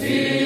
see.